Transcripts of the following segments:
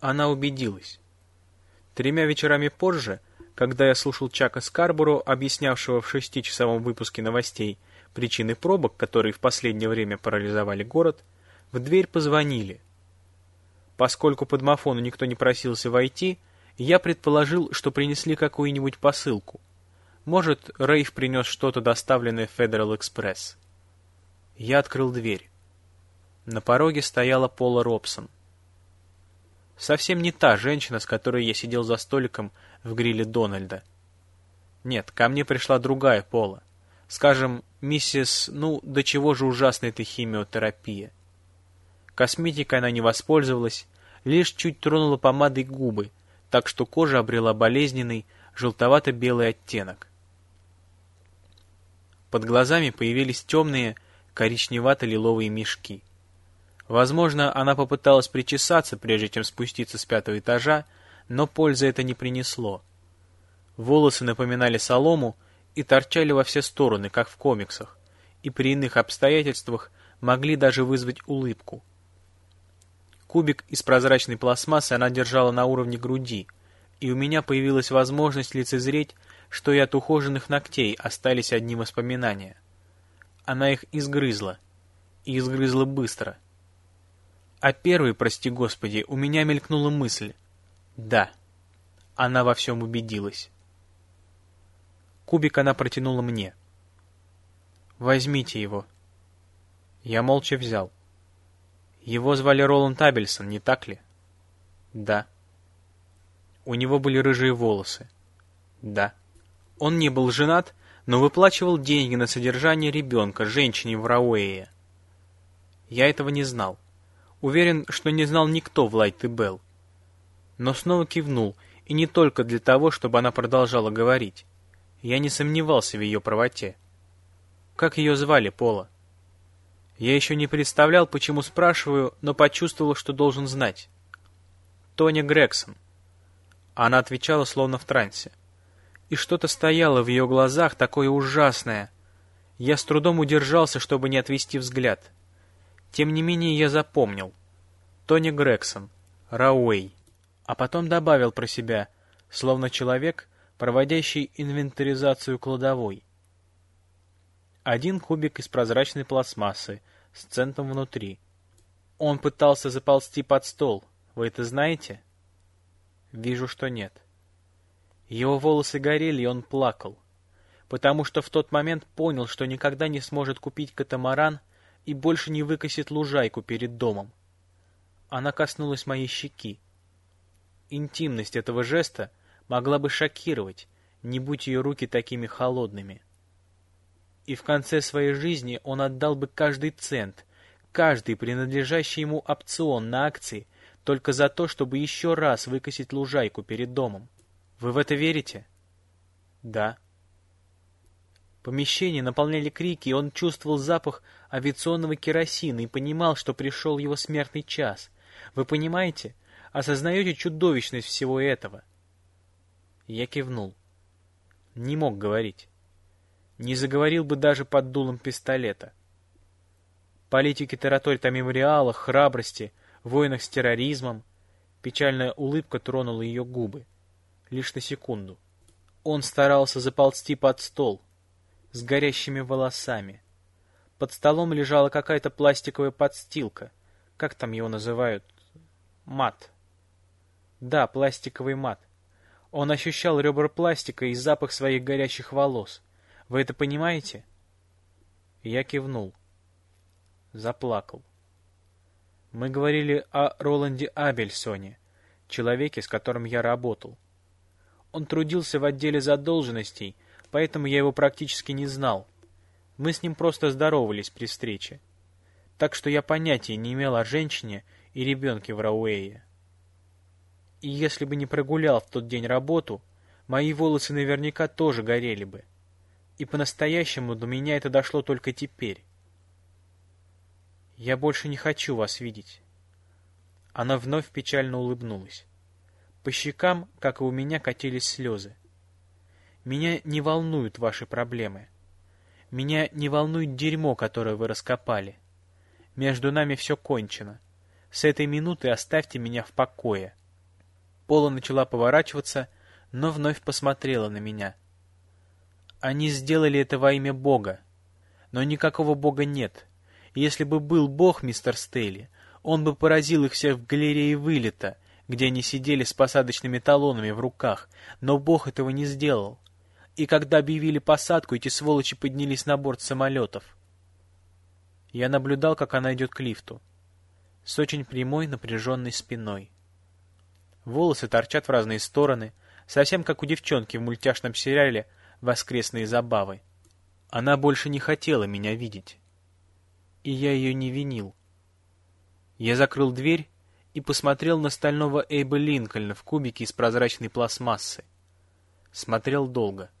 Она убедилась. Тремя вечерами позже, когда я слушал Чака Скарборо, объяснявшего в шестичасовом выпуске новостей причины пробок, которые в последнее время парализовали город, в дверь позвонили. Поскольку по домофону никто не просился войти, я предположил, что принесли какую-нибудь посылку. Может, Рейв принес что-то, доставленное в Федерал Экспресс. Я открыл дверь. На пороге стояла Пола Робсон. Совсем не та женщина, с которой я сидел за столиком в гриле Дональда. Нет, ко мне пришла другая Пола. Скажем, миссис, ну, до чего же ужасна эта химиотерапия. Косметикой она не воспользовалась, лишь чуть тронула помадой губы, так что кожа обрела болезненный, желтовато-белый оттенок. Под глазами появились темные, коричневато-лиловые мешки. Возможно, она попыталась причесаться, прежде чем спуститься с пятого этажа, но пользы это не принесло. Волосы напоминали солому и торчали во все стороны, как в комиксах, и при иных обстоятельствах могли даже вызвать улыбку. Кубик из прозрачной пластмассы она держала на уровне груди, и у меня появилась возможность лицезреть, что и от ухоженных ногтей остались одни воспоминания. Она их изгрызла, и изгрызла быстро — а первый, прости господи, у меня мелькнула мысль. Да, она во всем убедилась. Кубик она протянула мне. «Возьмите его». Я молча взял. Его звали Роланд Абельсон, не так ли? Да. У него были рыжие волосы. Да. Он не был женат, но выплачивал деньги на содержание ребенка, женщине в Рауэе. Я этого не знал. Уверен, что не знал никто в Лайт и Белл. Но снова кивнул, и не только для того, чтобы она продолжала говорить. Я не сомневался в ее правоте. Как ее звали, Пола? Я еще не представлял, почему спрашиваю, но почувствовал, что должен знать. Тоня Грегсон. Она отвечала, словно в трансе. И что-то стояло в ее глазах, такое ужасное. Я с трудом удержался, чтобы не отвести взгляд. Тем не менее я запомнил. Тони Грегсон, Рауэй. А потом добавил про себя, словно человек, проводящий инвентаризацию кладовой. Один кубик из прозрачной пластмассы с центом внутри. Он пытался заползти под стол. Вы это знаете? Вижу, что нет. Его волосы горели, и он плакал. Потому что в тот момент понял, что никогда не сможет купить катамаран и больше не выкосит лужайку перед домом. Она коснулась моей щеки. Интимность этого жеста могла бы шокировать, не будь ее руки такими холодными. И в конце своей жизни он отдал бы каждый цент, каждый принадлежащий ему опцион на акции, только за то, чтобы еще раз выкосить лужайку перед домом. Вы в это верите? Да. Помещение наполняли крики, и он чувствовал запах авиационного керосина и понимал, что пришел его смертный час. Вы понимаете? Осознаете чудовищность всего этого? Я кивнул. Не мог говорить. Не заговорил бы даже под дулом пистолета. Политики тараторят о мемориалах, храбрости, войнах с терроризмом. Печальная улыбка тронула ее губы. Лишь на секунду. Он старался заползти под стол, с горящими волосами. Под столом лежала какая-то пластиковая подстилка. Как там его называют? Мат. Да, пластиковый мат. Он ощущал ребра пластика и запах своих горящих волос. Вы это понимаете? Я кивнул. Заплакал. Мы говорили о Роланде Абельсоне, человеке, с которым я работал. Он трудился в отделе задолженностей, поэтому я его практически не знал. Мы с ним просто здоровались при встрече. Так что я понятия не имел о женщине и ребенке в Рауэе. И если бы не прогулял в тот день работу, мои волосы наверняка тоже горели бы. И по-настоящему до меня это дошло только теперь. Я больше не хочу вас видеть. Она вновь печально улыбнулась. По щекам, как и у меня, катились слезы. Меня не волнуют ваши проблемы. Меня не волнует дерьмо, которое вы раскопали. Между нами все кончено. С этой минуты оставьте меня в покое. Пола начала поворачиваться, но вновь посмотрела на меня. Они сделали это во имя Бога. Но никакого Бога нет. Если бы был Бог, мистер Стейли, он бы поразил их всех в галерее вылета, где они сидели с посадочными талонами в руках, но Бог этого не сделал. И когда объявили посадку, эти сволочи поднялись на борт самолетов. Я наблюдал, как она идет к лифту. С очень прямой напряженной спиной. Волосы торчат в разные стороны, совсем как у девчонки в мультяшном сериале «Воскресные забавы». Она больше не хотела меня видеть. И я ее не винил. Я закрыл дверь и посмотрел на стального Эйба Линкольна в кубике из прозрачной пластмассы. Смотрел долго.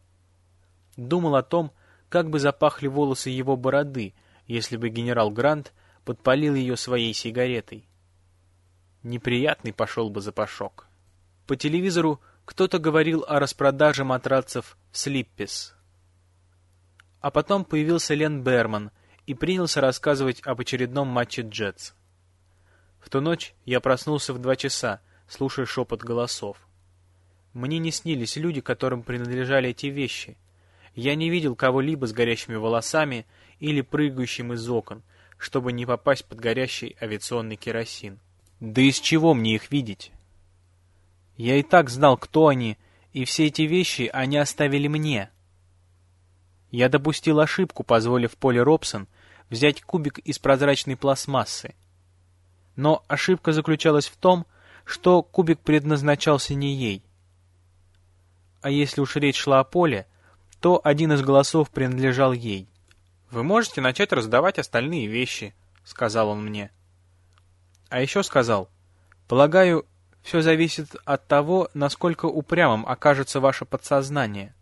Думал о том, как бы запахли волосы его бороды, если бы генерал Грант подпалил ее своей сигаретой. Неприятный пошел бы запашок. По телевизору кто-то говорил о распродаже матрацев в Слиппес. А потом появился Лен Берман и принялся рассказывать об очередном матче Джетс. В ту ночь я проснулся в два часа, слушая шепот голосов. Мне не снились люди, которым принадлежали эти вещи. Я не видел кого-либо с горящими волосами или прыгающим из окон, чтобы не попасть под горящий авиационный керосин. Да из чего мне их видеть? Я и так знал, кто они, и все эти вещи они оставили мне. Я допустил ошибку, позволив Поле Робсон взять кубик из прозрачной пластмассы. Но ошибка заключалась в том, что кубик предназначался не ей. А если уж речь шла о Поле, то один из голосов принадлежал ей. «Вы можете начать раздавать остальные вещи», — сказал он мне. А еще сказал, «Полагаю, все зависит от того, насколько упрямым окажется ваше подсознание».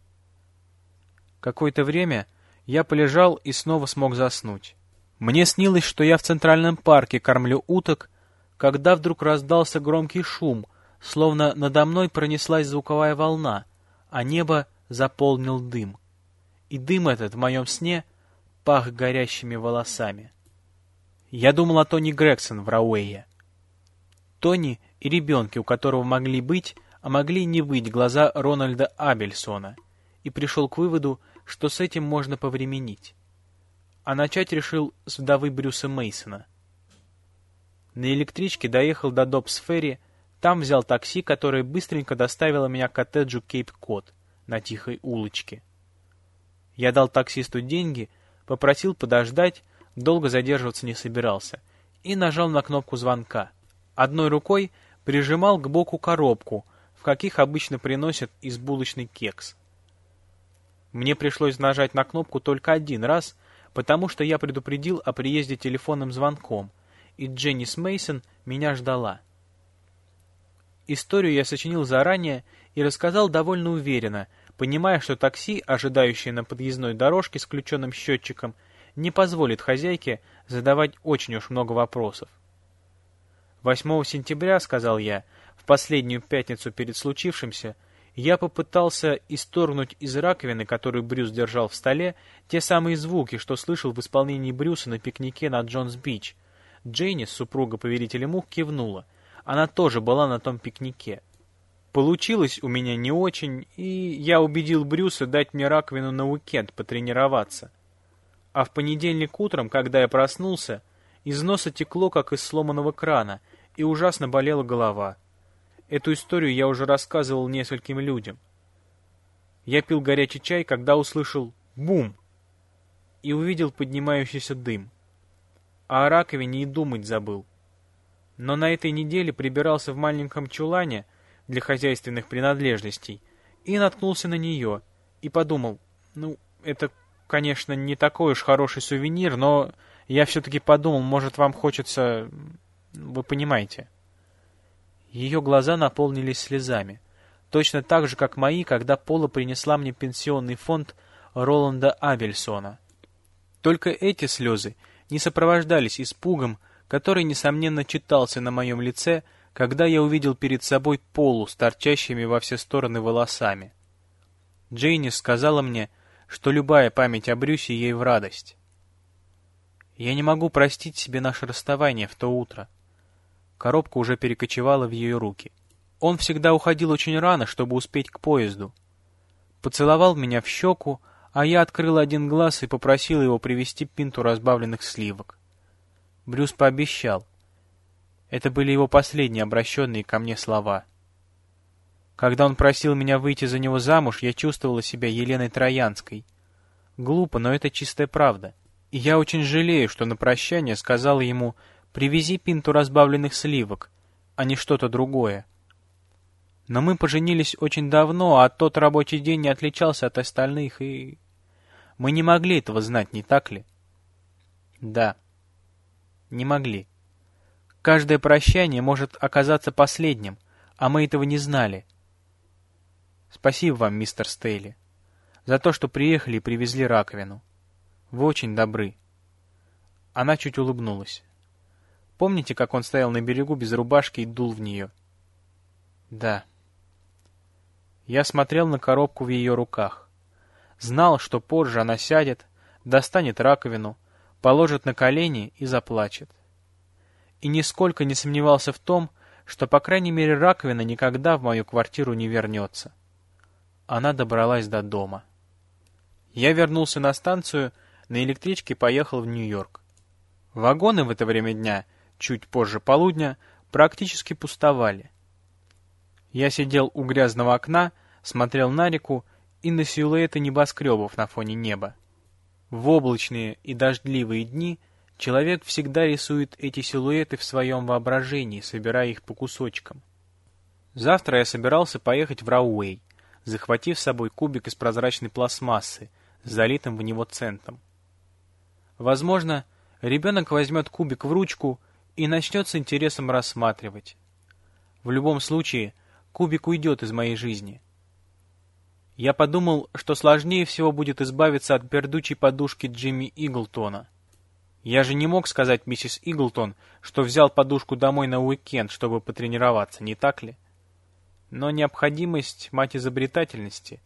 Какое-то время я полежал и снова смог заснуть. Мне снилось, что я в Центральном парке кормлю уток, когда вдруг раздался громкий шум, словно надо мной пронеслась звуковая волна, а небо заполнил дым. И дым этот в моем сне пах горящими волосами. Я думал о Тони Грегсон в Рауэе. Тони и ребенке, у которого могли быть, а могли не быть глаза Рональда Абельсона, и пришел к выводу, что с этим можно повременить а начать решил с вдовы Брюса Мейсона. На электричке доехал до Добс-Ферри, там взял такси, которое быстренько доставило меня к коттеджу Кейп-Кот на тихой улочке. Я дал таксисту деньги, попросил подождать, долго задерживаться не собирался, и нажал на кнопку звонка. Одной рукой прижимал к боку коробку, в каких обычно приносят из булочный кекс. Мне пришлось нажать на кнопку только один раз, потому что я предупредил о приезде телефонным звонком, и Дженнис Мейсон меня ждала. Историю я сочинил заранее и рассказал довольно уверенно, понимая, что такси, ожидающее на подъездной дорожке с включенным счетчиком, не позволит хозяйке задавать очень уж много вопросов. 8 сентября, сказал я, в последнюю пятницу перед случившимся, я попытался исторгнуть из раковины, которую Брюс держал в столе, те самые звуки, что слышал в исполнении Брюса на пикнике на Джонс-Бич. Джейнис, супруга повелителя мух, кивнула. Она тоже была на том пикнике. Получилось у меня не очень, и я убедил Брюса дать мне раковину на уикенд потренироваться. А в понедельник утром, когда я проснулся, из носа текло, как из сломанного крана, и ужасно болела голова. Эту историю я уже рассказывал нескольким людям. Я пил горячий чай, когда услышал «бум» и увидел поднимающийся дым. А о раковине и думать забыл. Но на этой неделе прибирался в маленьком чулане для хозяйственных принадлежностей и наткнулся на нее, и подумал, ну, это, конечно, не такой уж хороший сувенир, но я все-таки подумал, может, вам хочется... Вы понимаете. Ее глаза наполнились слезами. Точно так же, как мои, когда Пола принесла мне пенсионный фонд Роланда Абельсона. Только эти слезы не сопровождались испугом, который, несомненно, читался на моем лице, когда я увидел перед собой Полу с торчащими во все стороны волосами. Джейни сказала мне, что любая память о Брюсе ей в радость. Я не могу простить себе наше расставание в то утро. Коробка уже перекочевала в ее руки. Он всегда уходил очень рано, чтобы успеть к поезду. Поцеловал меня в щеку, а я открыл один глаз и попросил его привезти пинту разбавленных сливок. Брюс пообещал. Это были его последние обращенные ко мне слова. Когда он просил меня выйти за него замуж, я чувствовала себя Еленой Троянской. Глупо, но это чистая правда. И я очень жалею, что на прощание сказала ему «привези пинту разбавленных сливок», а не что-то другое. Но мы поженились очень давно, а тот рабочий день не отличался от остальных, и... Мы не могли этого знать, не так ли? Да, не могли. Каждое прощание может оказаться последним, а мы этого не знали. Спасибо вам, мистер Стейли, за то, что приехали и привезли раковину. Вы очень добры. Она чуть улыбнулась. Помните, как он стоял на берегу без рубашки и дул в нее? Да. Я смотрел на коробку в ее руках. Знал, что позже она сядет, достанет раковину, положит на колени и заплачет. И нисколько не сомневался в том, что, по крайней мере, раковина никогда в мою квартиру не вернется. Она добралась до дома. Я вернулся на станцию, на электричке поехал в Нью-Йорк. Вагоны в это время дня, чуть позже полудня, практически пустовали. Я сидел у грязного окна, смотрел на реку и на силуэты небоскребов на фоне неба. В облачные и дождливые дни человек всегда рисует эти силуэты в своем воображении, собирая их по кусочкам. Завтра я собирался поехать в Рауэй, захватив с собой кубик из прозрачной пластмассы, с залитым в него центом. Возможно, ребенок возьмет кубик в ручку и начнет с интересом рассматривать. В любом случае, кубик уйдет из моей жизни. Я подумал, что сложнее всего будет избавиться от пердучей подушки Джимми Иглтона. Я же не мог сказать миссис Иглтон, что взял подушку домой на уикенд, чтобы потренироваться, не так ли? Но необходимость — мать изобретательности.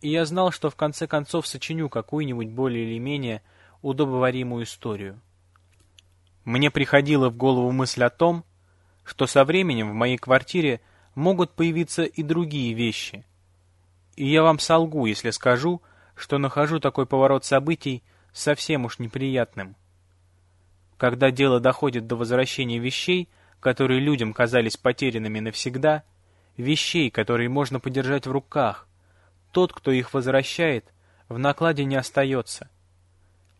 И я знал, что в конце концов сочиню какую-нибудь более или менее удобоваримую историю. Мне приходила в голову мысль о том, что со временем в моей квартире могут появиться и другие вещи — и я вам солгу, если скажу, что нахожу такой поворот событий совсем уж неприятным. Когда дело доходит до возвращения вещей, которые людям казались потерянными навсегда, вещей, которые можно подержать в руках, тот, кто их возвращает, в накладе не остается.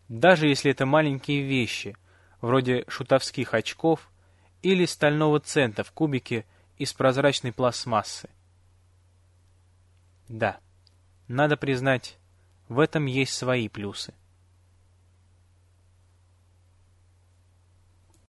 Даже если это маленькие вещи, вроде шутовских очков или стального цента в кубике из прозрачной пластмассы. Да, надо признать, в этом есть свои плюсы.